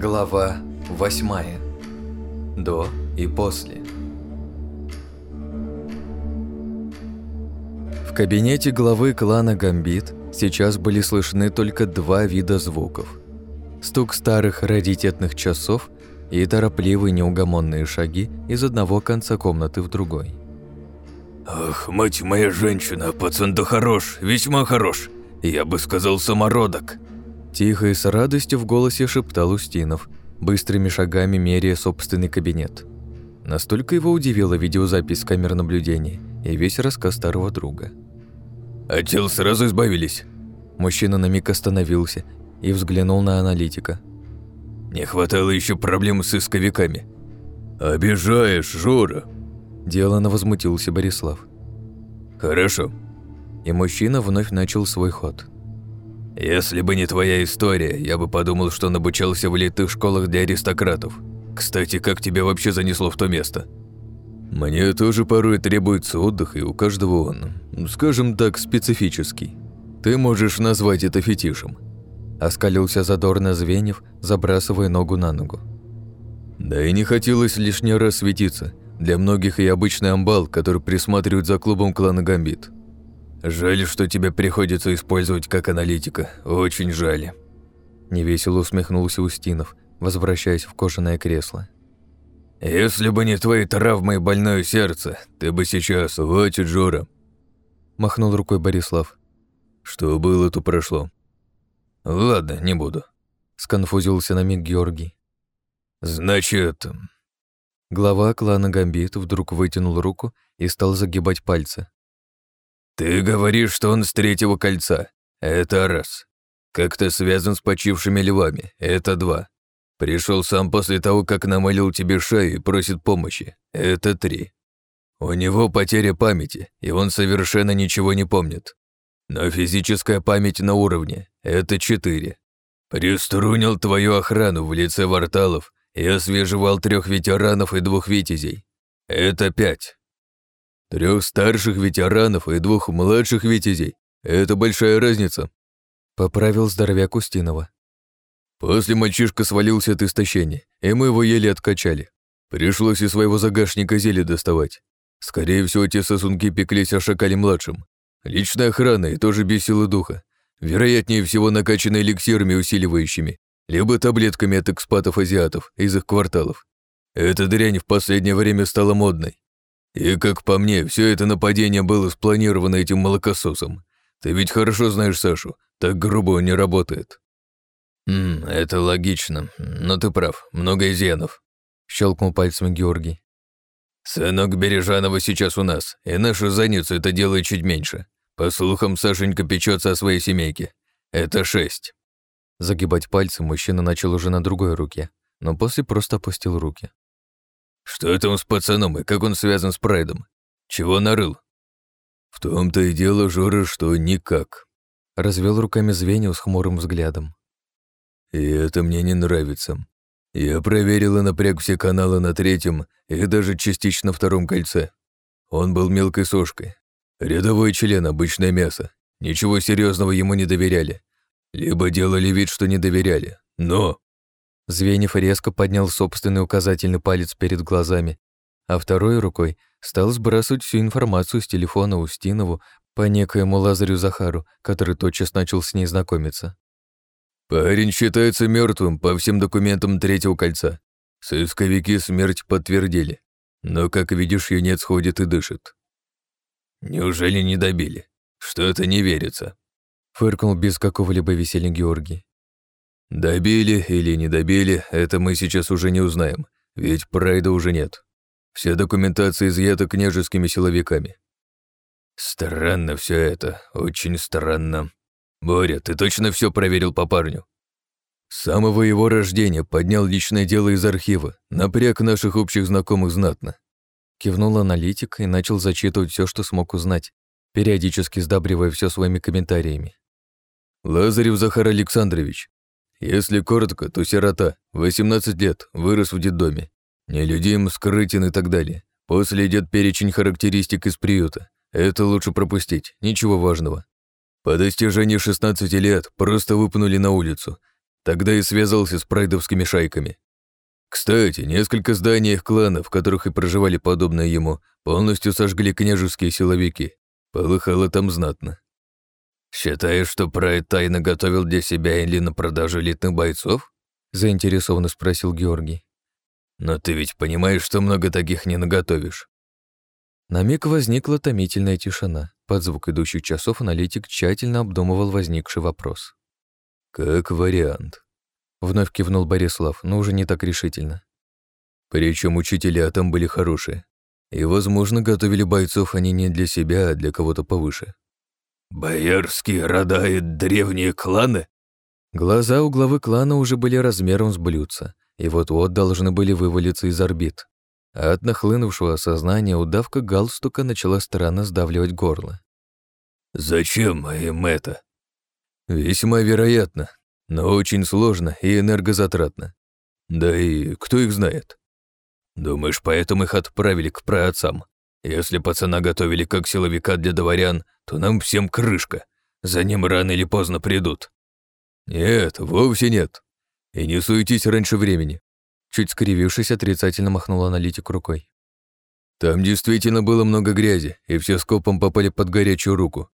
Глава 8. До и после. В кабинете главы клана Гамбит сейчас были слышны только два вида звуков. Стук старых раритетных часов и торопливые неугомонные шаги из одного конца комнаты в другой. «Ах, мать моя женщина, пацан-то хорош, весьма хорош. Я бы сказал, самородок», Тихо и с радостью в голосе шептал Устинов, быстрыми шагами меряя собственный кабинет. Настолько его удивила видеозапись с камер наблюдения и весь рассказ старого друга. «От тел сразу избавились?» Мужчина на миг остановился и взглянул на аналитика. «Не хватало еще проблем с исковиками». «Обижаешь, Жора!» Делано возмутился Борислав. «Хорошо». И мужчина вновь начал свой ход. Если бы не твоя история, я бы подумал, что он обучался в элитных школах для аристократов. Кстати, как тебя вообще занесло в то место? Мне тоже порой требуется отдых, и у каждого он, скажем так, специфический. Ты можешь назвать это фетишем. Оскалился задорно Звенев, забрасывая ногу на ногу. Да и не хотелось лишний раз светиться. Для многих и обычный амбал, который присматривает за клубом клана Гамбит. «Жаль, что тебя приходится использовать как аналитика. Очень жаль». Невесело усмехнулся Устинов, возвращаясь в кожаное кресло. «Если бы не твои травмы и больное сердце, ты бы сейчас... Хватит, Жора!» Махнул рукой Борислав. «Что было, то прошло. Ладно, не буду». Сконфузился на миг Георгий. «Значит...» Глава клана Гамбит вдруг вытянул руку и стал загибать пальцы. «Ты говоришь, что он с третьего кольца. Это раз. Как-то связан с почившими львами. Это два. Пришел сам после того, как намолил тебе шею и просит помощи. Это три. У него потеря памяти, и он совершенно ничего не помнит. Но физическая память на уровне. Это четыре. Приструнил твою охрану в лице варталов и освежевал трех ветеранов и двух витязей. Это пять. Трех старших ветеранов и двух младших витязей. Это большая разница. Поправил здоровяк Устинова. После мальчишка свалился от истощения, и мы его еле откачали. Пришлось из своего загашника зелье доставать. Скорее всего, те сосунки пеклись о шакале-младшем. Личная охрана и тоже без силы духа. Вероятнее всего, накачанной эликсирами усиливающими, либо таблетками от экспатов-азиатов из их кварталов. Эта дрянь в последнее время стала модной. И, как по мне, все это нападение было спланировано этим молокососом. Ты ведь хорошо знаешь Сашу, так грубо он не работает. «М, это логично, но ты прав, много изъянов», — щелкнул пальцем Георгий. «Сынок Бережанова сейчас у нас, и нашу задницу это делает чуть меньше. По слухам, Сашенька печется о своей семейке. Это шесть». Загибать пальцы мужчина начал уже на другой руке, но после просто опустил руки. Что там с пацаном и как он связан с Прайдом? Чего нарыл? В том-то и дело, Жора, что никак. Развел руками Звеню с хмурым взглядом. И это мне не нравится. Я проверил и напряг все каналы на третьем и даже частично втором кольце. Он был мелкой сошкой. Рядовой член, обычное мясо. Ничего серьезного ему не доверяли. Либо делали вид, что не доверяли. Но Звенев резко поднял собственный указательный палец перед глазами, а второй рукой стал сбрасывать всю информацию с телефона Устинову по некоему Лазарю Захару, который тотчас начал с ней знакомиться. «Парень считается мертвым по всем документам третьего кольца. Сысковики смерть подтвердили, но, как видишь, юнец ходит и дышит. Неужели не добили? Что это не верится?» Фыркнул без какого-либо веселья Георгий. Добили или не добили, это мы сейчас уже не узнаем, ведь прайда уже нет. Вся документация изъята княжескими силовиками. Странно все это, очень странно. Боря, ты точно все проверил по парню? С самого его рождения поднял личное дело из архива, напряг наших общих знакомых знатно. Кивнул аналитик и начал зачитывать все, что смог узнать, периодически сдабривая все своими комментариями. Лазарев Захар Александрович, если коротко, то сирота, 18 лет, вырос в детдоме. Нелюдим, скрытен и так далее. После идет перечень характеристик из приюта. Это лучше пропустить, ничего важного. По достижении 16 лет просто выпнули на улицу. Тогда и связался с прайдовскими шайками. Кстати, несколько зданий их кланов, в которых и проживали подобные ему, полностью сожгли княжеские силовики. Полыхало там знатно. «Считаешь, что Прайд тайно готовил для себя или на продажу элитных бойцов?» — заинтересованно спросил Георгий. «Но ты ведь понимаешь, что много таких не наготовишь». На миг возникла томительная тишина. Под звук идущих часов аналитик тщательно обдумывал возникший вопрос. «Как вариант», — вновь кивнул Борислав, но уже не так решительно. Причем учителя там были хорошие. И, возможно, готовили бойцов они не для себя, а для кого-то повыше. «Боярские рода и древние кланы?» Глаза у главы клана уже были размером с блюдца, и вот-вот должны были вывалиться из орбит. А от нахлынувшего сознания удавка галстука начала странно сдавливать горло. «Зачем им это?» «Весьма вероятно, но очень сложно и энергозатратно. Да и кто их знает?» «Думаешь, поэтому их отправили к праотцам? Если пацана готовили как силовика для дворян, то нам всем крышка. За ним рано или поздно придут». «Нет, вовсе нет. И не суетись раньше времени. Чуть скривившись, отрицательно махнул аналитик рукой. Там действительно было много грязи, и все скопом попали под горячую руку.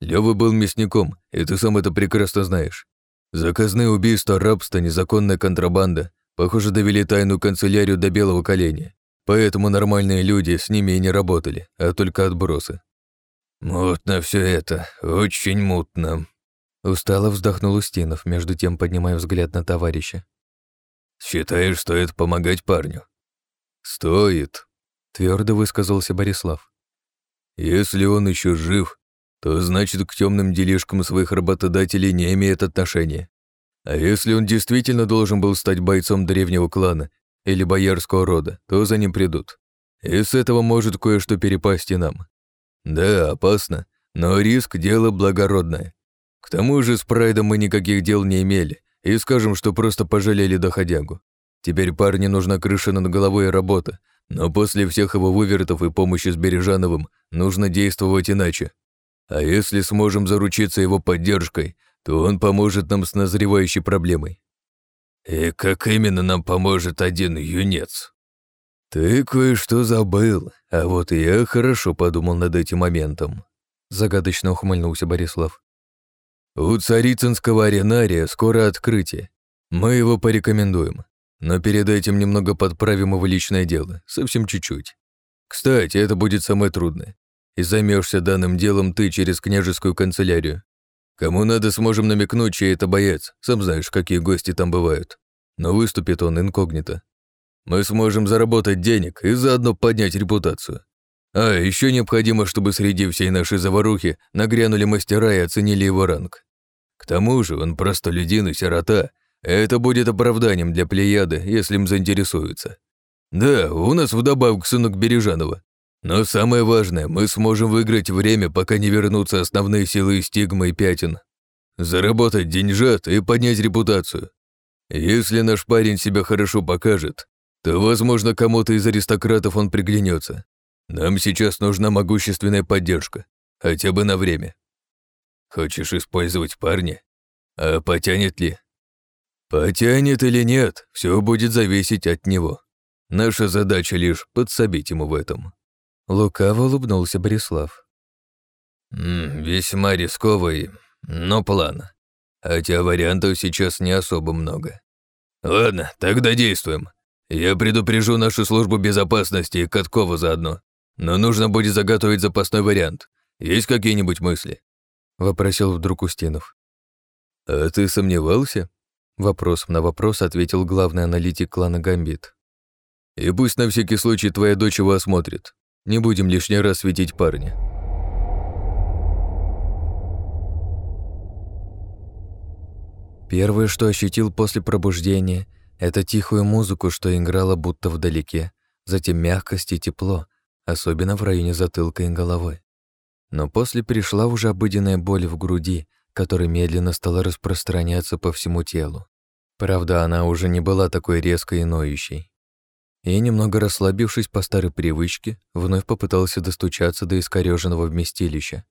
Лёва был мясником, и ты сам это прекрасно знаешь. Заказные убийства, рабство, незаконная контрабанда, похоже, довели тайную канцелярию до белого коленя. Поэтому нормальные люди с ними и не работали, а только отбросы. Мутно все это, очень мутно. Устало вздохнул Устинов, между тем поднимая взгляд на товарища. Считаешь, стоит помогать парню? Стоит, твердо высказался Борислав. Если он еще жив, то значит к темным делишкам своих работодателей не имеет отношения. А если он действительно должен был стать бойцом древнего клана или боярского рода, то за ним придут. И с этого может кое-что перепасть и нам. Да, опасно, но риск — дело благородное. К тому же с Прайдом мы никаких дел не имели, и скажем, что просто пожалели доходягу. Теперь парню нужна крыша над головой и работа, но после всех его вывертов и помощи с Бережановым нужно действовать иначе. А если сможем заручиться его поддержкой, то он поможет нам с назревающей проблемой. И как именно нам поможет один юнец? Ты кое-что забыл, а вот я хорошо подумал над этим моментом. Загадочно ухмыльнулся Борислав. У царицынского аренария скоро открытие. Мы его порекомендуем. Но перед этим немного подправим его личное дело, совсем чуть-чуть. Кстати, это будет самое трудное. И займешься данным делом ты через княжескую канцелярию. Кому надо, сможем намекнуть, чей это боец. Сам знаешь, какие гости там бывают. Но выступит он инкогнито. Мы сможем заработать денег и заодно поднять репутацию. А, еще необходимо, чтобы среди всей нашей заварухи нагрянули мастера и оценили его ранг. К тому же он простолюдин и сирота. Это будет оправданием для Плеяды, если им заинтересуются. Да, у нас вдобавок сынок Бережанова. Но самое важное, мы сможем выиграть время, пока не вернутся основные силы стигмы и пятен. Заработать деньжат и поднять репутацию. Если наш парень себя хорошо покажет, то, возможно, кому-то из аристократов он приглянется. Нам сейчас нужна могущественная поддержка, хотя бы на время. Хочешь использовать парня? А потянет ли? Потянет или нет, все будет зависеть от него. Наша задача лишь подсобить ему в этом. Лукаво улыбнулся Борислав. М весьма рисковый, но план. Хотя вариантов сейчас не особо много. Ладно, тогда действуем. Я предупрежу нашу службу безопасности и Каткова заодно. Но нужно будет заготовить запасной вариант. Есть какие-нибудь мысли?» — вопросил вдруг Устинов. «А ты сомневался?» Вопрос на вопрос ответил главный аналитик клана Гамбит. «И пусть на всякий случай твоя дочь его осмотрит. Не будем лишний раз светить парня». Первое, что ощутил после пробуждения, это тихую музыку, что играла будто вдалеке, затем мягкость и тепло, особенно в районе затылка и головы. Но после пришла уже обыденная боль в груди, которая медленно стала распространяться по всему телу. Правда, она уже не была такой резкой и ноющей. И, немного расслабившись по старой привычке, вновь попытался достучаться до искорёженного вместилища.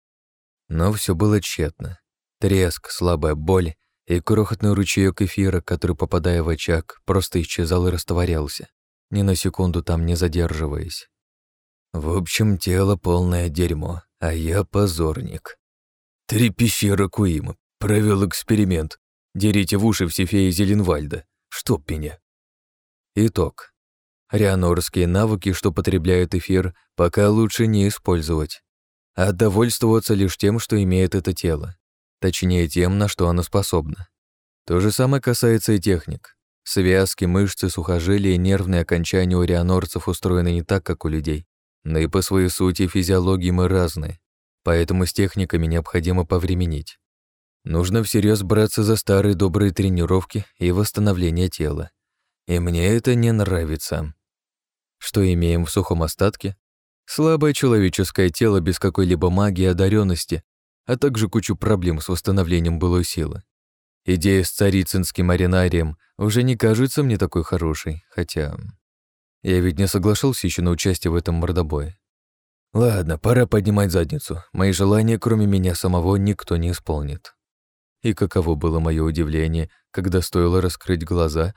Но все было тщетно. Треск, слабая боль и крохотный ручеёк эфира, который, попадая в очаг, просто исчезал и растворялся, ни на секунду там не задерживаясь. В общем, тело полное дерьмо, а я позорник. Три пещеры Куима. Провел эксперимент. Дерите в уши все феи Зеленвальда. Чтоб меня. Итог. Рианорские навыки, что потребляют эфир, пока лучше не использовать, а довольствоваться лишь тем, что имеет это тело. Точнее, тем, на что оно способно. То же самое касается и техник. Связки, мышцы, сухожилия и нервные окончания у рианорцев устроены не так, как у людей, но и по своей сути физиологии мы разные, поэтому с техниками необходимо повременить. Нужно всерьез браться за старые добрые тренировки и восстановление тела. И мне это не нравится. Что имеем в сухом остатке? Слабое человеческое тело без какой-либо магии и одаренности, а также кучу проблем с восстановлением былой силы. Идея с царицынским маринарием уже не кажется мне такой хорошей, хотя... Я ведь не соглашался еще на участие в этом мордобое. Ладно, пора поднимать задницу. Мои желания, кроме меня самого, никто не исполнит. И каково было мое удивление, когда стоило раскрыть глаза,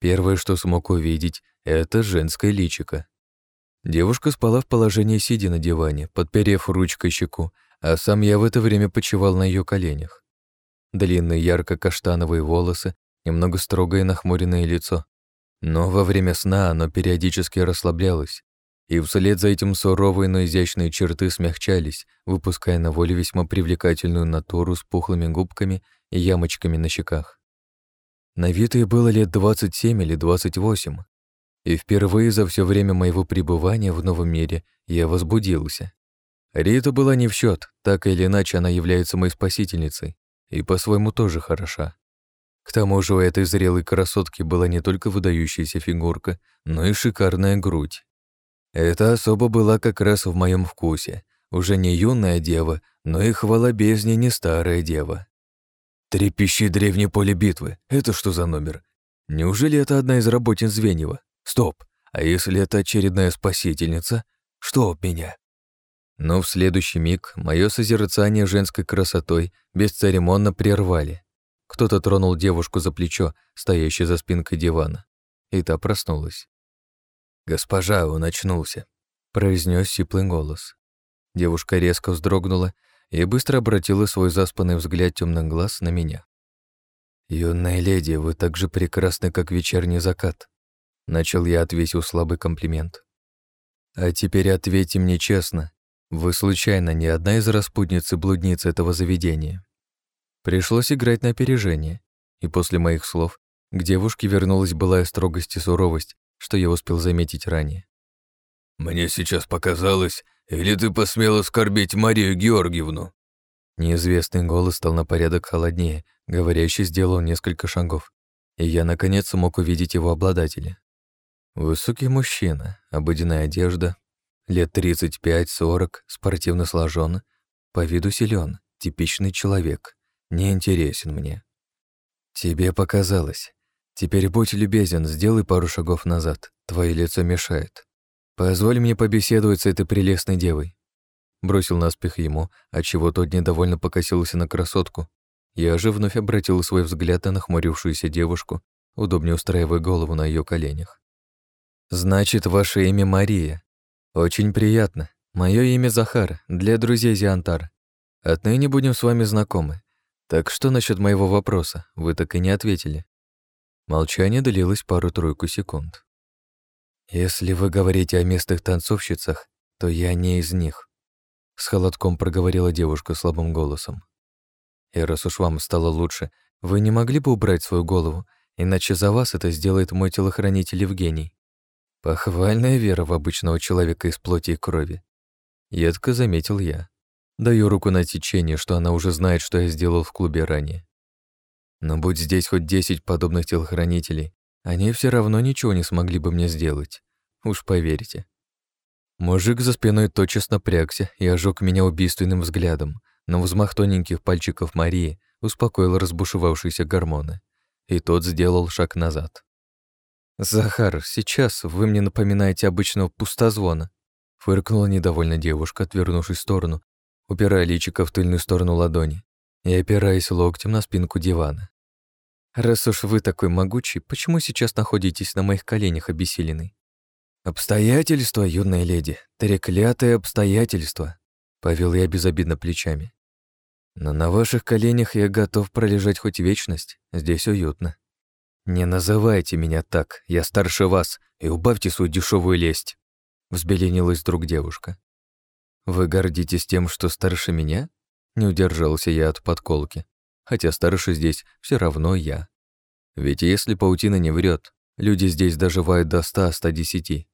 первое, что смог увидеть, это женское личико. Девушка спала в положении сидя на диване, подперев ручкой щеку, а сам я в это время почивал на ее коленях. Длинные ярко-каштановые волосы, немного строгое нахмуренное лицо. Но во время сна оно периодически расслаблялось, и вслед за этим суровые, но изящные черты смягчались, выпуская на волю весьма привлекательную натуру с пухлыми губками и ямочками на щеках. На вид ей было лет 27 или 28, и впервые за все время моего пребывания в новом мире я возбудился. Рита была не в счет, так или иначе она является моей спасительницей, и по-своему тоже хороша. К тому же у этой зрелой красотки была не только выдающаяся фигурка, но и шикарная грудь. Эта особа была как раз в моем вкусе. Уже не юная дева, но и хвала бездне не старая дева. Трепещи древнее поле битвы. Это что за номер? Неужели это одна из работниц Звеньева? Стоп. А если это очередная спасительница? Что об меня? Но в следующий миг мое созерцание женской красотой бесцеремонно прервали. Кто-то тронул девушку за плечо, стоящее за спинкой дивана, и та проснулась. «Госпожа, он очнулся», — произнес сиплый голос. Девушка резко вздрогнула и быстро обратила свой заспанный взгляд темных глаз на меня. «Юная леди, вы так же прекрасны, как вечерний закат», — начал я, ответил слабый комплимент. «А теперь ответьте мне честно, вы случайно не одна из распутниц и блудниц этого заведения?» Пришлось играть на опережение, и после моих слов к девушке вернулась былая строгость и суровость, что я успел заметить ранее. «Мне сейчас показалось, или ты посмела оскорбить Марию Георгиевну?» Неизвестный голос стал на порядок холоднее, говорящий сделал несколько шагов, и я, наконец, смог увидеть его обладателя. Высокий мужчина, обыденная одежда, лет 35-40, спортивно сложен, по виду силен, типичный человек, не интересен мне. Тебе показалось. Теперь будь любезен, сделай пару шагов назад, твое лицо мешает. Позволь мне побеседовать с этой прелестной девой. Бросил наспех ему, отчего тот недовольно покосился на красотку. Я же вновь обратил свой взгляд на нахмурившуюся девушку, удобнее устраивая голову на ее коленях. «Значит, ваше имя Мария. Очень приятно. Мое имя Захар, для друзей Зиантар. Отныне будем с вами знакомы. Так что насчет моего вопроса? Вы так и не ответили». Молчание длилось пару-тройку секунд. «Если вы говорите о местных танцовщицах, то я не из них», — с холодком проговорила девушка слабым голосом. «И раз уж вам стало лучше, вы не могли бы убрать свою голову, иначе за вас это сделает мой телохранитель Евгений. Похвальная вера в обычного человека из плоти и крови. Едко заметил я. Даю руку на течение, что она уже знает, что я сделал в клубе ранее. Но будь здесь хоть десять подобных телохранителей, они все равно ничего не смогли бы мне сделать. Уж поверьте. Мужик за спиной тотчас напрягся и ожег меня убийственным взглядом, но взмах тоненьких пальчиков Марии успокоил разбушевавшиеся гормоны, и тот сделал шаг назад. «Захар, сейчас вы мне напоминаете обычного пустозвона», фыркнула недовольно девушка, отвернувшись в сторону, упирая личико в тыльную сторону ладони и опираясь локтем на спинку дивана. Раз уж вы такой могучий, почему сейчас находитесь на моих коленях обессиленный? Обстоятельства, юная леди, треклятые обстоятельства, повел я безобидно плечами. Но на ваших коленях я готов пролежать хоть вечность, здесь уютно. Не называйте меня так, я старше вас, и убавьте свою дешевую лесть, взбеленилась вдруг девушка. Вы гордитесь тем, что старше меня? Не удержался я от подколки хотя старше здесь все равно я. Ведь если паутина не врет, люди здесь доживают до 100-110.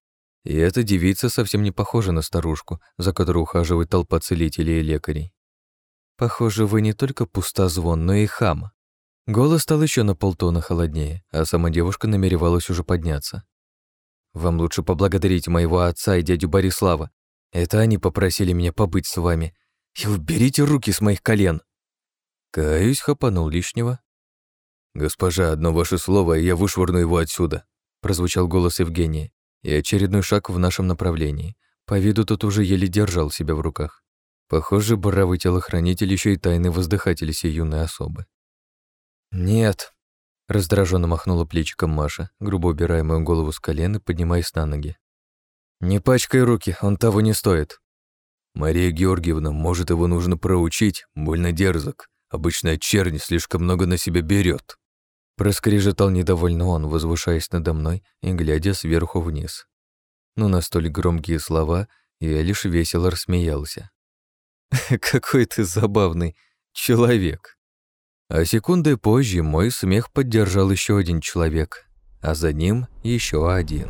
И эта девица совсем не похожа на старушку, за которой ухаживает толпа целителей и лекарей. Похоже, вы не только пустозвон, но и хам. Голос стал еще на полтона холоднее, а сама девушка намеревалась уже подняться. Вам лучше поблагодарить моего отца и дядю Борислава. Это они попросили меня побыть с вами. И уберите руки с моих колен. Каюсь, хапанул лишнего. «Госпожа, одно ваше слово, и я вышвырну его отсюда», прозвучал голос Евгения, и очередной шаг в нашем направлении. По виду тот уже еле держал себя в руках. Похоже, бравый телохранитель еще и тайный воздыхатель сей юной особы. «Нет», — раздраженно махнула плечиком Маша, грубо убирая мою голову с колен и поднимаясь на ноги. «Не пачкай руки, он того не стоит». «Мария Георгиевна, может, его нужно проучить, больно дерзок. Обычная чернь слишком много на себя берет. Проскрежетал недовольно он, возвышаясь надо мной и глядя сверху вниз. Но на столь громкие слова я лишь весело рассмеялся. «Какой ты забавный человек!» А секунды позже мой смех поддержал еще один человек, а за ним еще один.